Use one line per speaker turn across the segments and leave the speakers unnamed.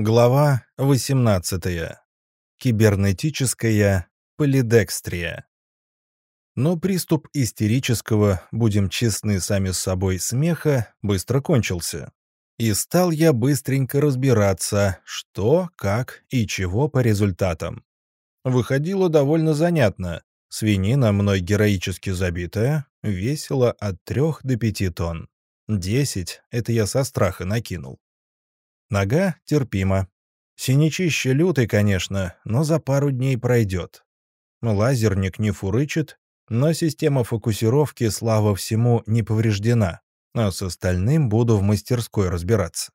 Глава 18. Кибернетическая полидекстрия. Но приступ истерического, будем честны сами с собой, смеха быстро кончился. И стал я быстренько разбираться, что, как и чего по результатам. Выходило довольно занятно. Свинина, мной героически забитая, весила от 3 до 5 тонн. 10 — это я со страха накинул. Нога терпимо. Синячище лютый, конечно, но за пару дней пройдет. Лазерник не фурычит, но система фокусировки, слава всему, не повреждена, а с остальным буду в мастерской разбираться.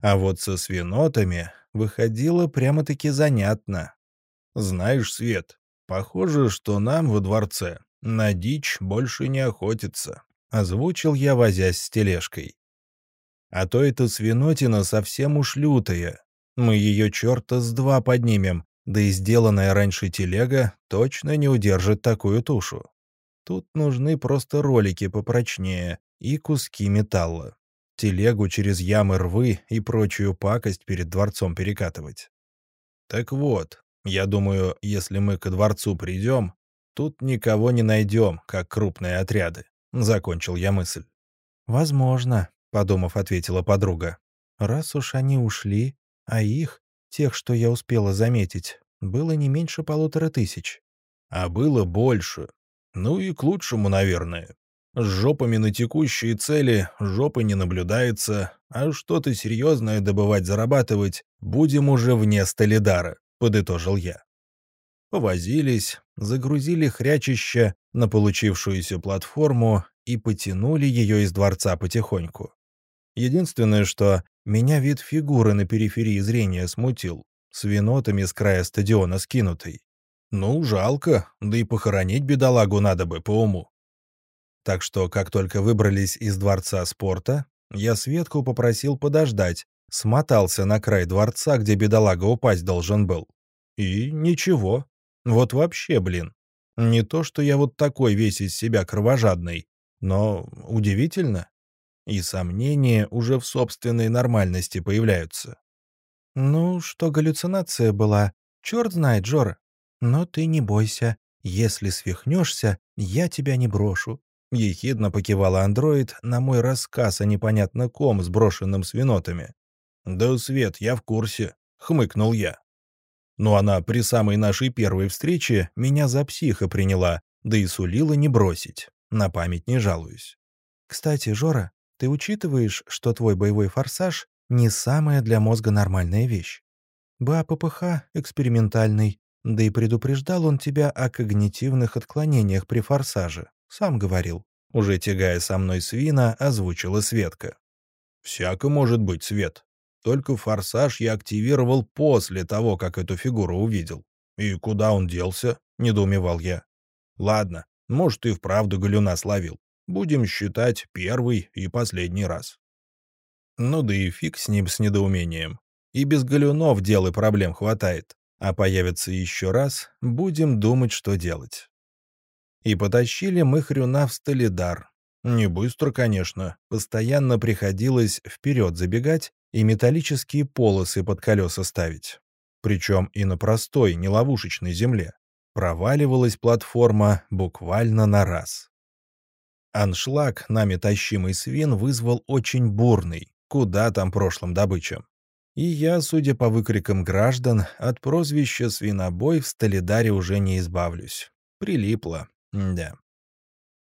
А вот со свинотами выходило прямо-таки занятно. Знаешь, Свет, похоже, что нам во дворце на дичь больше не охотится, озвучил я, возясь с тележкой. А то эта свинотина совсем уж лютая. Мы ее черта с два поднимем, да и сделанная раньше телега точно не удержит такую тушу. Тут нужны просто ролики попрочнее и куски металла. Телегу через ямы рвы и прочую пакость перед дворцом перекатывать. Так вот, я думаю, если мы ко дворцу придем, тут никого не найдем, как крупные отряды. Закончил я мысль. Возможно, — подумав, ответила подруга. «Раз уж они ушли, а их, тех, что я успела заметить, было не меньше полутора тысяч». «А было больше. Ну и к лучшему, наверное. С жопами на текущие цели жопы не наблюдается, а что-то серьезное добывать, зарабатывать будем уже вне Столидара», — подытожил я. Повозились, загрузили хрячище на получившуюся платформу и потянули ее из дворца потихоньку. Единственное, что меня вид фигуры на периферии зрения смутил, с винотами с края стадиона скинутой. Ну, жалко, да и похоронить бедолагу надо бы по уму. Так что, как только выбрались из дворца спорта, я Светку попросил подождать, смотался на край дворца, где бедолага упасть должен был. И ничего. Вот вообще, блин. Не то, что я вот такой весь из себя кровожадный, но удивительно и сомнения уже в собственной нормальности появляются. «Ну, что галлюцинация была, черт знает, Джора. Но ты не бойся. Если свихнешься, я тебя не брошу». Ехидно покивала андроид на мой рассказ о непонятно ком, сброшенном свинотами. «Да, Свет, я в курсе», — хмыкнул я. Но она при самой нашей первой встрече меня за психа приняла, да и сулила не бросить. На память не жалуюсь. «Кстати, Жора, ты учитываешь, что твой боевой форсаж не самая для мозга нормальная вещь. БАППХ экспериментальный, да и предупреждал он тебя о когнитивных отклонениях при форсаже. Сам говорил. Уже тягая со мной свина, озвучила Светка. «Всяко может быть, Свет. Только форсаж я активировал после того, как эту фигуру увидел. И куда он делся?» — недоумевал я. «Ладно, может, и вправду галюна словил. Будем считать первый и последний раз. Ну да и фиг с ним с недоумением. И без галюнов дел и проблем хватает. А появится еще раз, будем думать, что делать. И потащили мы хрюна в Столидар. Не быстро, конечно. Постоянно приходилось вперед забегать и металлические полосы под колеса ставить. Причем и на простой, не ловушечной земле. Проваливалась платформа буквально на раз. Аншлаг, нами тащимый свин, вызвал очень бурный, куда там прошлым добычам. И я, судя по выкрикам граждан, от прозвища «свинобой» в Столидаре уже не избавлюсь. Прилипло, да.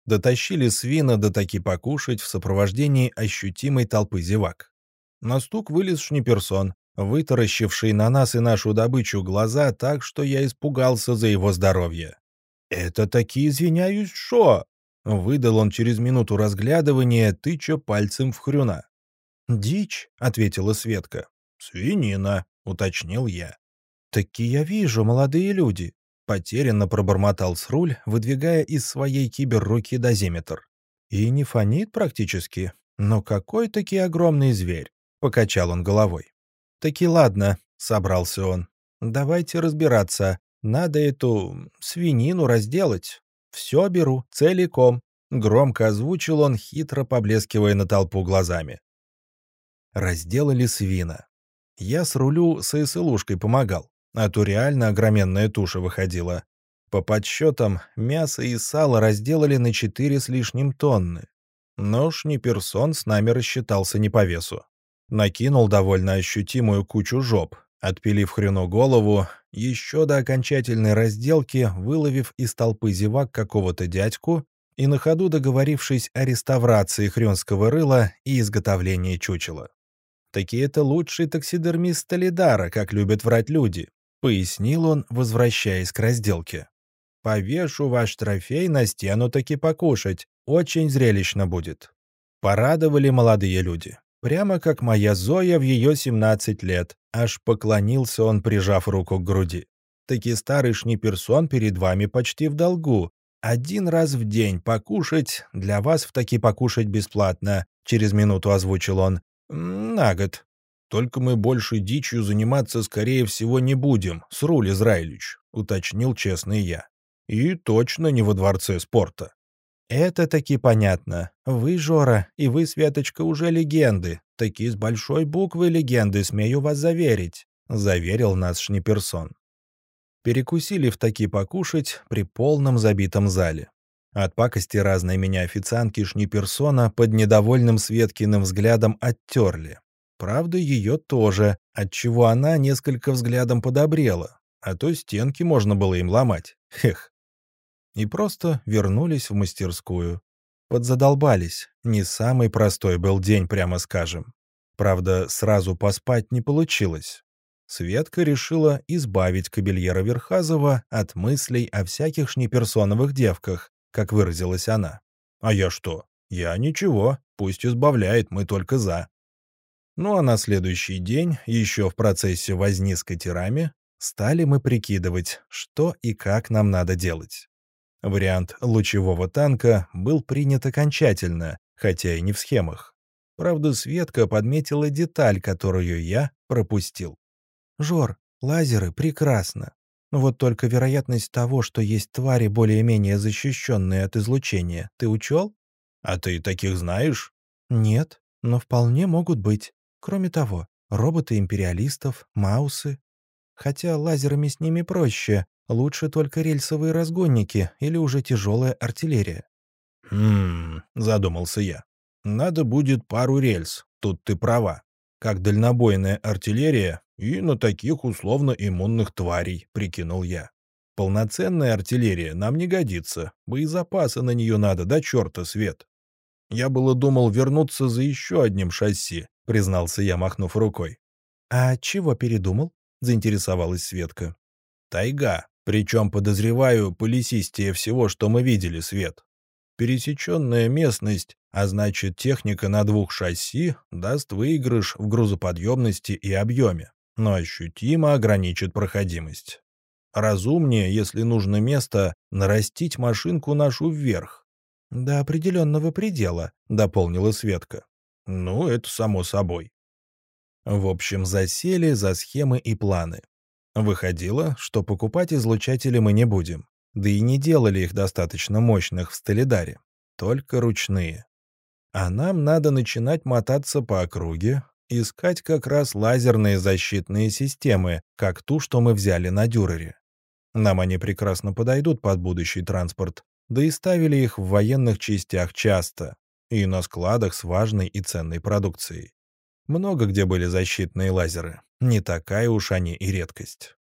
Дотащили свина до таки покушать в сопровождении ощутимой толпы зевак. На стук вылез шниперсон, вытаращивший на нас и нашу добычу глаза так, что я испугался за его здоровье. «Это таки, извиняюсь, шо?» Выдал он через минуту разглядывания, тыча пальцем в хрюна. «Дичь», — ответила Светка. «Свинина», — уточнил я. «Таки я вижу, молодые люди», — потерянно пробормотал Сруль, выдвигая из своей киберруки дозиметр. «И не фонит практически, но какой-таки огромный зверь», — покачал он головой. «Таки ладно», — собрался он. «Давайте разбираться. Надо эту свинину разделать. «Все беру, целиком», — громко озвучил он, хитро поблескивая на толпу глазами. Разделали свина. Я с рулю с ИСЛушкой помогал, а то реально огроменная туша выходила. По подсчетам, мясо и сало разделали на 4 с лишним тонны. Но Шниперсон с нами рассчитался не по весу. Накинул довольно ощутимую кучу жоп, отпилив хрену голову, еще до окончательной разделки выловив из толпы зевак какого-то дядьку и на ходу договорившись о реставрации хренского рыла и изготовлении чучела. Такие это лучший таксидермист Толидара, как любят врать люди», — пояснил он, возвращаясь к разделке. «Повешу ваш трофей на стену таки покушать. Очень зрелищно будет». Порадовали молодые люди. Прямо как моя Зоя в ее 17 лет. Аж поклонился он, прижав руку к груди. Таки старый шниперсон перед вами почти в долгу. Один раз в день покушать, для вас в таки покушать бесплатно, через минуту озвучил он. На год. Только мы больше дичью заниматься, скорее всего, не будем, Сруль Израилевич, уточнил честный я. И точно не во дворце спорта. «Это таки понятно. Вы, Жора, и вы, Светочка, уже легенды. Таки с большой буквы легенды, смею вас заверить», — заверил нас Шниперсон. Перекусили в таки покушать при полном забитом зале. От пакости разной меня официантки Шниперсона под недовольным Светкиным взглядом оттерли. Правда, ее тоже, отчего она несколько взглядом подобрела, а то стенки можно было им ломать. Хех и просто вернулись в мастерскую. Подзадолбались. Не самый простой был день, прямо скажем. Правда, сразу поспать не получилось. Светка решила избавить кабельера Верхазова от мыслей о всяких шниперсоновых девках, как выразилась она. «А я что? Я ничего, пусть избавляет, мы только за». Ну а на следующий день, еще в процессе возни с катерами, стали мы прикидывать, что и как нам надо делать. Вариант лучевого танка был принят окончательно, хотя и не в схемах. Правда, Светка подметила деталь, которую я пропустил. «Жор, лазеры прекрасно. Вот только вероятность того, что есть твари более-менее защищенные от излучения, ты учел?» «А ты таких знаешь?» «Нет, но вполне могут быть. Кроме того, роботы империалистов, маусы. Хотя лазерами с ними проще, Лучше только рельсовые разгонники или уже тяжелая артиллерия. «Хм...» — задумался я. «Надо будет пару рельс, тут ты права. Как дальнобойная артиллерия и на таких условно иммунных тварей», — прикинул я. «Полноценная артиллерия нам не годится, боезапаса на нее надо, до черта свет». «Я было думал вернуться за еще одним шасси», — признался я, махнув рукой. «А чего передумал?» — заинтересовалась Светка. «Тайга. Причем, подозреваю, полисистее всего, что мы видели, Свет. Пересеченная местность, а значит техника на двух шасси, даст выигрыш в грузоподъемности и объеме, но ощутимо ограничит проходимость. Разумнее, если нужно место, нарастить машинку нашу вверх. «До определенного предела», — дополнила Светка. «Ну, это само собой». В общем, засели за схемы и планы. Выходило, что покупать излучатели мы не будем, да и не делали их достаточно мощных в Стелидаре, только ручные. А нам надо начинать мотаться по округе, искать как раз лазерные защитные системы, как ту, что мы взяли на Дюрере. Нам они прекрасно подойдут под будущий транспорт, да и ставили их в военных частях часто, и на складах с важной и ценной продукцией. Много где были защитные лазеры, не такая уж они и редкость.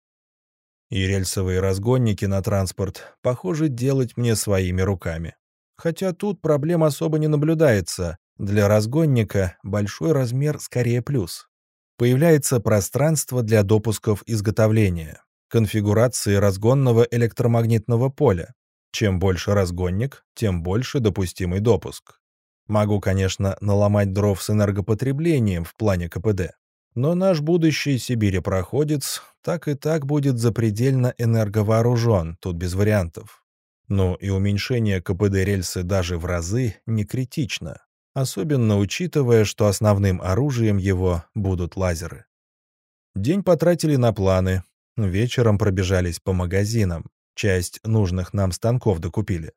И рельсовые разгонники на транспорт, похоже, делать мне своими руками. Хотя тут проблем особо не наблюдается. Для разгонника большой размер скорее плюс. Появляется пространство для допусков изготовления, конфигурации разгонного электромагнитного поля. Чем больше разгонник, тем больше допустимый допуск. Могу, конечно, наломать дров с энергопотреблением в плане КПД. Но наш будущий Сибири-проходец так и так будет запредельно энерговооружен, тут без вариантов. Но и уменьшение КПД рельсы даже в разы не критично, особенно учитывая, что основным оружием его будут лазеры. День потратили на планы, вечером пробежались по магазинам, часть нужных нам станков докупили.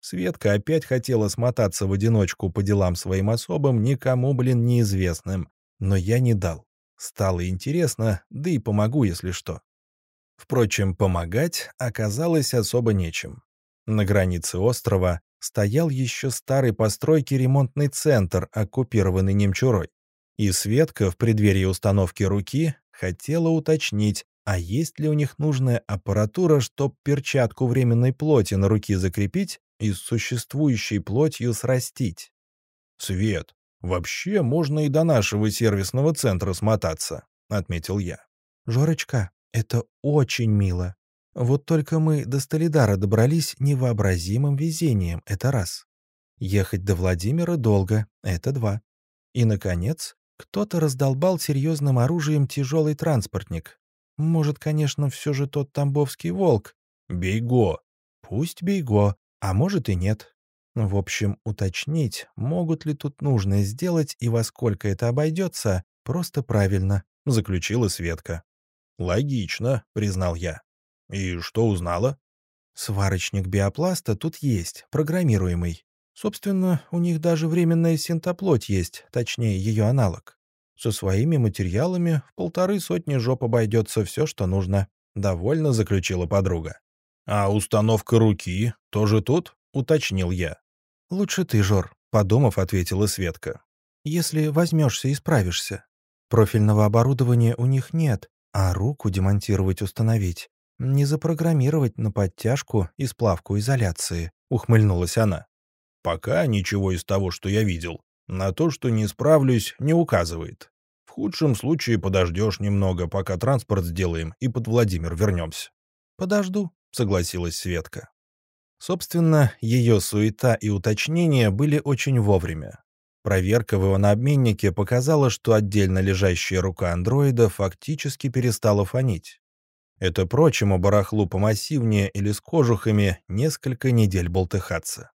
Светка опять хотела смотаться в одиночку по делам своим особым, никому, блин, неизвестным, но я не дал. Стало интересно, да и помогу, если что. Впрочем, помогать оказалось особо нечем. На границе острова стоял еще старый постройки ремонтный центр, оккупированный немчурой. И Светка в преддверии установки руки хотела уточнить, а есть ли у них нужная аппаратура, чтобы перчатку временной плоти на руки закрепить и с существующей плотью срастить. «Свет, вообще можно и до нашего сервисного центра смотаться», — отметил я. «Жорочка, это очень мило. Вот только мы до Столидара добрались невообразимым везением, это раз. Ехать до Владимира долго, это два. И, наконец, кто-то раздолбал серьезным оружием тяжелый транспортник. Может, конечно, все же тот тамбовский волк. Бейго. Пусть Бейго, а может и нет. В общем, уточнить, могут ли тут нужное сделать и во сколько это обойдется, просто правильно, заключила Светка. «Логично», — признал я. «И что узнала?» «Сварочник биопласта тут есть, программируемый. Собственно, у них даже временная синтоплоть есть, точнее, ее аналог. Со своими материалами в полторы сотни жоп обойдется все, что нужно», — довольно заключила подруга. «А установка руки тоже тут?» — уточнил я. «Лучше ты, Жор», — подумав, ответила Светка. «Если возьмешься и справишься. Профильного оборудования у них нет, а руку демонтировать установить. Не запрограммировать на подтяжку и сплавку изоляции», — ухмыльнулась она. «Пока ничего из того, что я видел. На то, что не справлюсь, не указывает. В худшем случае подождешь немного, пока транспорт сделаем и под Владимир вернемся». «Подожду», — согласилась Светка. Собственно, ее суета и уточнения были очень вовремя. Проверка в его на обменнике показала, что отдельно лежащая рука андроида фактически перестала фонить. Это прочему барахлу помассивнее или с кожухами несколько недель болтыхаться.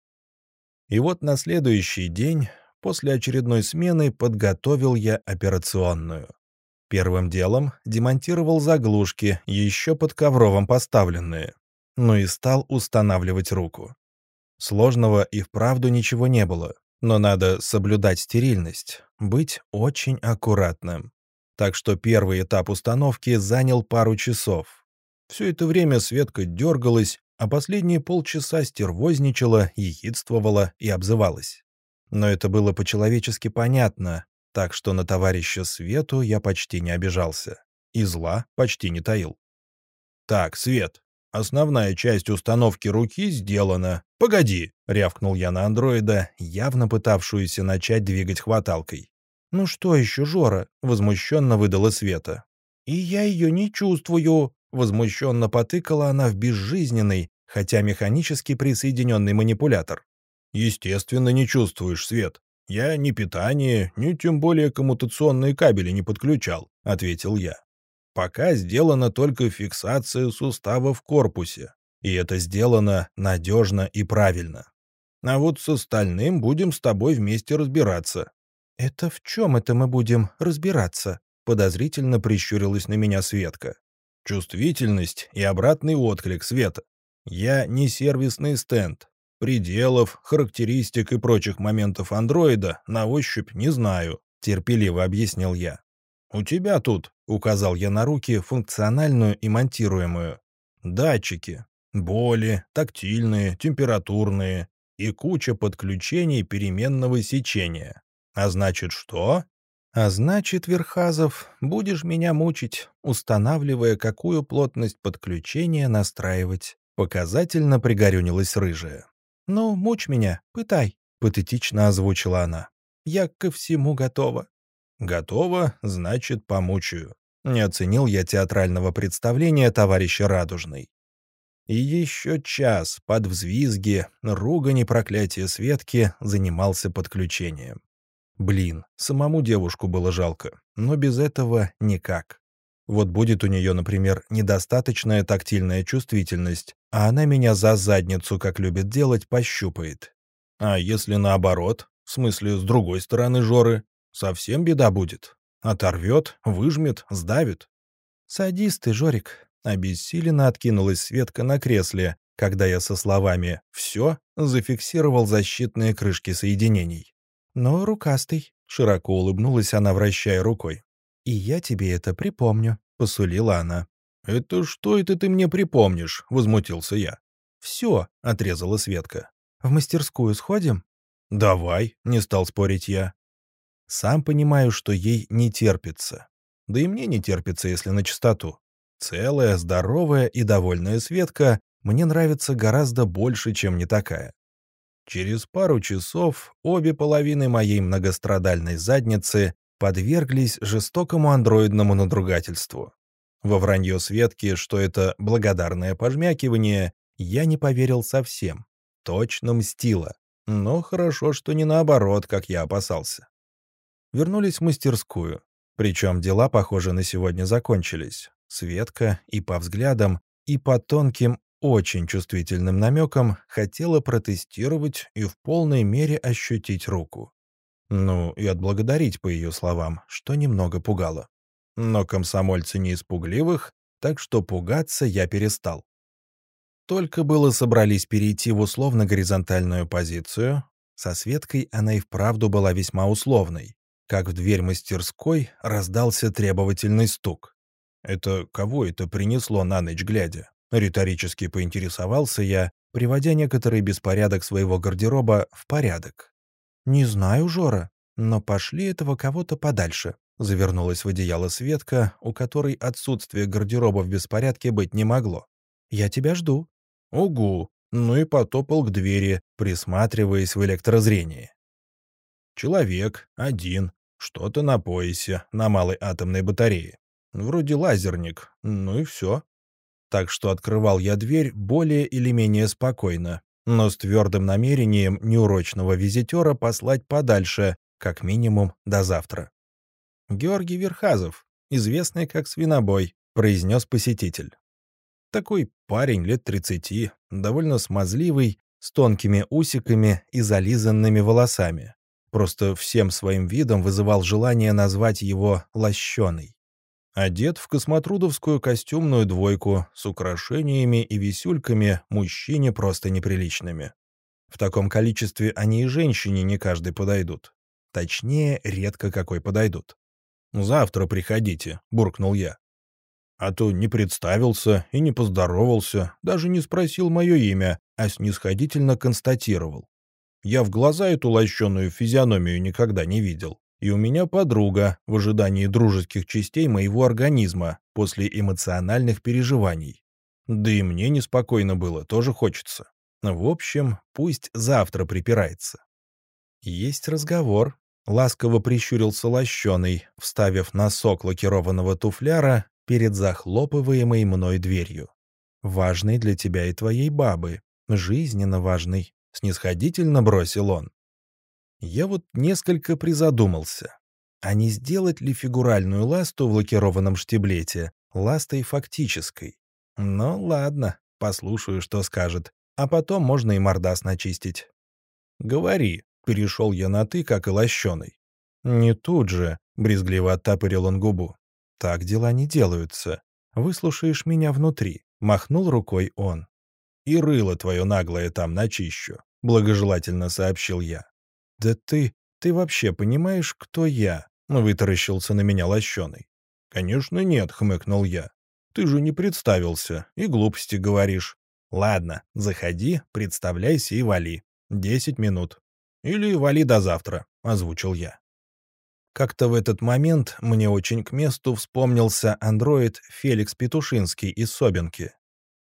И вот на следующий день, после очередной смены, подготовил я операционную. Первым делом демонтировал заглушки, еще под ковровом поставленные. Ну и стал устанавливать руку. Сложного и вправду ничего не было. Но надо соблюдать стерильность, быть очень аккуратным. Так что первый этап установки занял пару часов. Все это время Светка дергалась, а последние полчаса стервозничала, ехидствовала и обзывалась. Но это было по-человечески понятно, так что на товарища Свету я почти не обижался. И зла почти не таил. «Так, Свет, Основная часть установки руки сделана. Погоди, рявкнул я на андроида, явно пытавшуюся начать двигать хваталкой. Ну что еще, Жора? возмущенно выдала Света. И я ее не чувствую, возмущенно потыкала она в безжизненный, хотя механически присоединенный манипулятор. Естественно, не чувствуешь, Свет. Я ни питание, ни тем более коммутационные кабели не подключал, ответил я. Пока сделана только фиксация сустава в корпусе, и это сделано надежно и правильно. А вот с остальным будем с тобой вместе разбираться». «Это в чем это мы будем разбираться?» — подозрительно прищурилась на меня Светка. «Чувствительность и обратный отклик света. Я не сервисный стенд. Пределов, характеристик и прочих моментов андроида на ощупь не знаю», — терпеливо объяснил я. «У тебя тут», — указал я на руки, функциональную и монтируемую, «датчики, боли, тактильные, температурные и куча подключений переменного сечения. А значит что?» «А значит, Верхазов, будешь меня мучить, устанавливая, какую плотность подключения настраивать». Показательно пригорюнилась рыжая. «Ну, мучь меня, пытай», — патетично озвучила она. «Я ко всему готова». Готово, значит, помучаю. Не оценил я театрального представления товарища Радужный. И еще час под взвизги, ругань и проклятие Светки занимался подключением. Блин, самому девушку было жалко, но без этого никак. Вот будет у нее, например, недостаточная тактильная чувствительность, а она меня за задницу, как любит делать, пощупает. А если наоборот, в смысле с другой стороны Жоры, Совсем беда будет. Оторвет, выжмет, сдавит. «Садись ты, Жорик», — обессиленно откинулась Светка на кресле, когда я со словами «все» зафиксировал защитные крышки соединений. «Но рукастый», — широко улыбнулась она, вращая рукой. «И я тебе это припомню», — посулила она. «Это что это ты мне припомнишь?» — возмутился я. «Все», — отрезала Светка. «В мастерскую сходим?» «Давай», — не стал спорить я. Сам понимаю, что ей не терпится. Да и мне не терпится, если на чистоту. Целая, здоровая и довольная Светка мне нравится гораздо больше, чем не такая. Через пару часов обе половины моей многострадальной задницы подверглись жестокому андроидному надругательству. Во вранье Светки, что это благодарное пожмякивание, я не поверил совсем. Точно мстила. Но хорошо, что не наоборот, как я опасался. Вернулись в мастерскую. Причем дела, похоже, на сегодня закончились. Светка и по взглядам, и по тонким, очень чувствительным намекам хотела протестировать и в полной мере ощутить руку. Ну, и отблагодарить по ее словам, что немного пугало. Но комсомольцы не испугливых, так что пугаться я перестал. Только было собрались перейти в условно-горизонтальную позицию, со Светкой она и вправду была весьма условной, как в дверь мастерской раздался требовательный стук. Это кого это принесло на ночь глядя? Риторически поинтересовался я, приводя некоторый беспорядок своего гардероба в порядок. «Не знаю, Жора, но пошли этого кого-то подальше», — завернулась в одеяло Светка, у которой отсутствие гардероба в беспорядке быть не могло. «Я тебя жду». «Угу», ну и потопал к двери, присматриваясь в электрозрении. Человек, один, что-то на поясе, на малой атомной батарее. Вроде лазерник, ну и все. Так что открывал я дверь более или менее спокойно, но с твердым намерением неурочного визитера послать подальше, как минимум до завтра. «Георгий Верхазов, известный как Свинобой», — произнес посетитель. Такой парень лет тридцати, довольно смазливый, с тонкими усиками и зализанными волосами. Просто всем своим видом вызывал желание назвать его «лощеный». Одет в космотрудовскую костюмную двойку с украшениями и висюльками мужчине просто неприличными. В таком количестве они и женщине не каждый подойдут. Точнее, редко какой подойдут. «Завтра приходите», — буркнул я. А то не представился и не поздоровался, даже не спросил мое имя, а снисходительно констатировал. Я в глаза эту лощеную физиономию никогда не видел и у меня подруга в ожидании дружеских частей моего организма после эмоциональных переживаний. Да и мне неспокойно было, тоже хочется. В общем, пусть завтра припирается. Есть разговор. Ласково прищурился лощеный, вставив носок лакированного туфляра перед захлопываемой мной дверью. «Важный для тебя и твоей бабы. Жизненно важный», — снисходительно бросил он. Я вот несколько призадумался. А не сделать ли фигуральную ласту в лакированном штиблете ластой фактической? Ну ладно, послушаю, что скажет. А потом можно и мордас начистить. «Говори», — перешел я на «ты», как и лощеный. «Не тут же», — брезгливо оттапырил он губу. «Так дела не делаются. Выслушаешь меня внутри», — махнул рукой он. «И рыло твое наглое там начищу», — благожелательно сообщил я. «Да ты... ты вообще понимаешь, кто я?» — вытаращился на меня лощеный. «Конечно нет», — хмыкнул я. «Ты же не представился и глупости говоришь. Ладно, заходи, представляйся и вали. Десять минут. Или вали до завтра», — озвучил я. Как-то в этот момент мне очень к месту вспомнился андроид Феликс Петушинский из Собинки.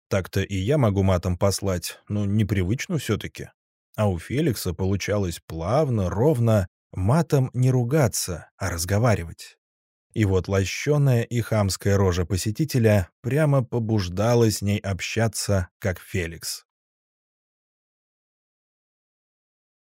Так-то и я могу матом послать, но непривычно все-таки. А у Феликса получалось плавно, ровно, матом не ругаться, а разговаривать. И вот лощеная и хамская рожа посетителя прямо побуждала с ней общаться, как Феликс.